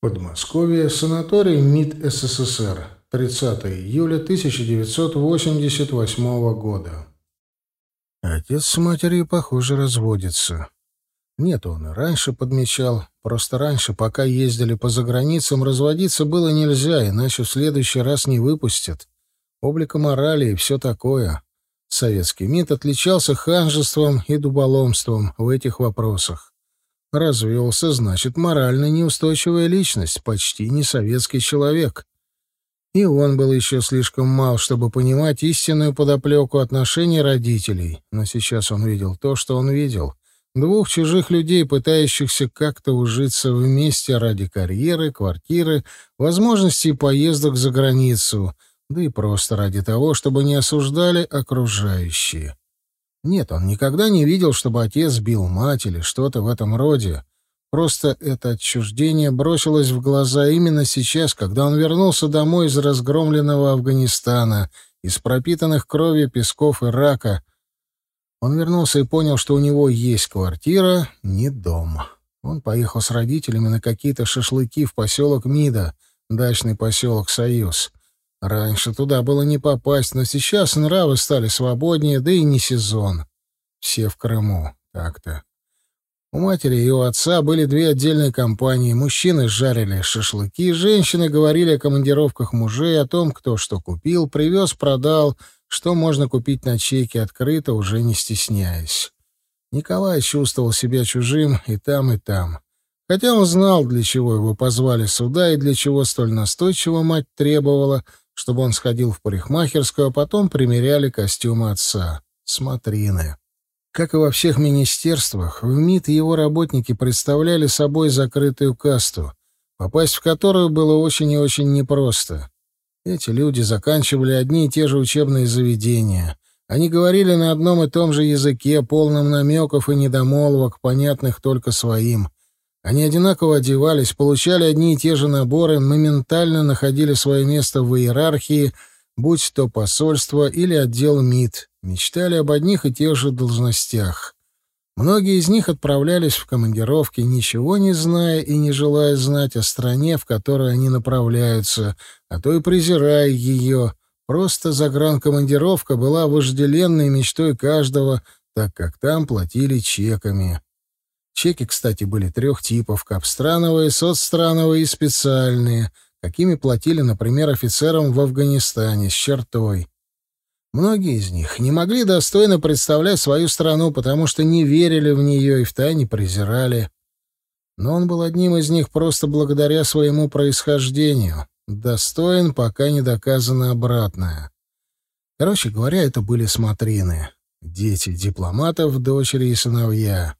Подмосковье, санаторий МИД СССР, 30 июля 1988 года. Отец с матерью, похоже, разводится. Нет, он и раньше подмечал. Просто раньше, пока ездили по заграницам, разводиться было нельзя, иначе в следующий раз не выпустят. Облика морали и все такое. Советский МИД отличался ханжеством и дуболомством в этих вопросах. Развелся, значит, морально неустойчивая личность, почти не советский человек. И он был еще слишком мал, чтобы понимать истинную подоплеку отношений родителей. Но сейчас он видел то, что он видел. Двух чужих людей, пытающихся как-то ужиться вместе ради карьеры, квартиры, возможностей поездок за границу, да и просто ради того, чтобы не осуждали окружающие. Нет, он никогда не видел, чтобы отец бил мать или что-то в этом роде. Просто это отчуждение бросилось в глаза именно сейчас, когда он вернулся домой из разгромленного Афганистана, из пропитанных кровью песков Ирака. Он вернулся и понял, что у него есть квартира, не дом. Он поехал с родителями на какие-то шашлыки в поселок Мида, дачный поселок Союз. Раньше туда было не попасть, но сейчас нравы стали свободнее, да и не сезон. Все в Крыму. Так-то. У матери и у отца были две отдельные компании. Мужчины жарили шашлыки, женщины говорили о командировках мужей, о том, кто что купил, привез, продал, что можно купить на чеке, открыто, уже не стесняясь. Николай чувствовал себя чужим и там, и там. Хотя он знал, для чего его позвали сюда и для чего столь настойчиво мать требовала, чтобы он сходил в парикмахерскую, а потом примеряли костюмы отца. Смотрины. Как и во всех министерствах, в МИД его работники представляли собой закрытую касту, попасть в которую было очень и очень непросто. Эти люди заканчивали одни и те же учебные заведения. Они говорили на одном и том же языке, полном намеков и недомолвок, понятных только своим. Они одинаково одевались, получали одни и те же наборы, моментально находили свое место в иерархии, будь то посольство или отдел МИД, мечтали об одних и тех же должностях. Многие из них отправлялись в командировки, ничего не зная и не желая знать о стране, в которой они направляются, а то и презирая ее. Просто загранкомандировка была вожделенной мечтой каждого, так как там платили чеками. Чеки, кстати, были трех типов — капстрановые, соцстрановые и специальные, какими платили, например, офицерам в Афганистане с чертой. Многие из них не могли достойно представлять свою страну, потому что не верили в нее и втайне презирали. Но он был одним из них просто благодаря своему происхождению. Достоин, пока не доказано обратное. Короче говоря, это были смотрины. Дети дипломатов, дочери и сыновья.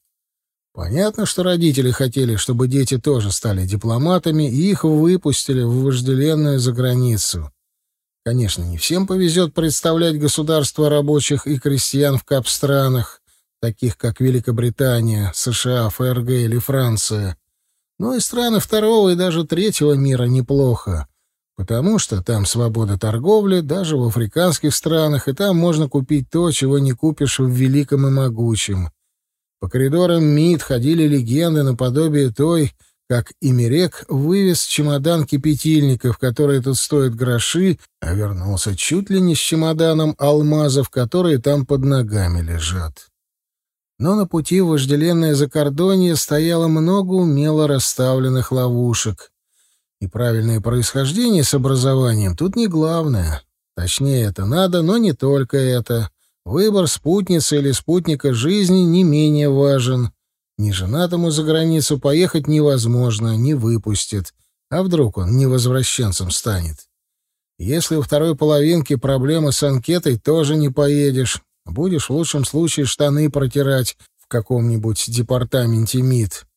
Понятно, что родители хотели, чтобы дети тоже стали дипломатами, и их выпустили в вожделенную заграницу. Конечно, не всем повезет представлять государства рабочих и крестьян в капстранах, таких как Великобритания, США, ФРГ или Франция. Но и страны второго и даже третьего мира неплохо, потому что там свобода торговли даже в африканских странах, и там можно купить то, чего не купишь в великом и могучем. По коридорам МИД ходили легенды наподобие той, как Имерек вывез чемодан кипятильников, которые тут стоят гроши, а вернулся чуть ли не с чемоданом алмазов, которые там под ногами лежат. Но на пути в вожделенное закордонье стояло много умело расставленных ловушек. И правильное происхождение с образованием тут не главное. Точнее, это надо, но не только это. Выбор спутницы или спутника жизни не менее важен. Неженатому за границу поехать невозможно, не выпустит. А вдруг он невозвращенцем станет? Если у второй половинки проблемы с анкетой, тоже не поедешь. Будешь в лучшем случае штаны протирать в каком-нибудь департаменте МИД.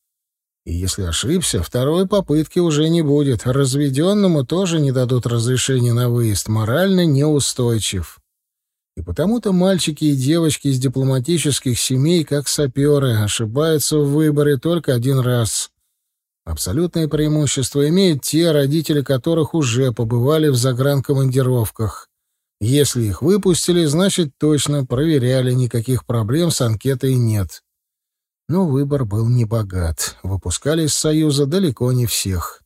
И если ошибся, второй попытки уже не будет. Разведенному тоже не дадут разрешения на выезд. Морально неустойчив. И потому-то мальчики и девочки из дипломатических семей, как саперы, ошибаются в выборе только один раз. Абсолютное преимущество имеют те, родители которых уже побывали в загранкомандировках. Если их выпустили, значит, точно проверяли, никаких проблем с анкетой нет. Но выбор был небогат. Выпускали из Союза далеко не всех.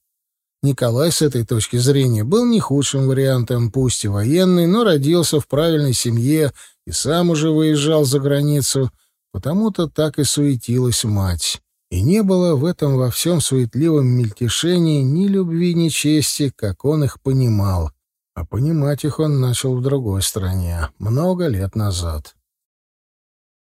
Николай с этой точки зрения был не худшим вариантом, пусть и военный, но родился в правильной семье и сам уже выезжал за границу, потому-то так и суетилась мать. И не было в этом во всем суетливом мельтешении ни любви, ни чести, как он их понимал. А понимать их он начал в другой стране, много лет назад.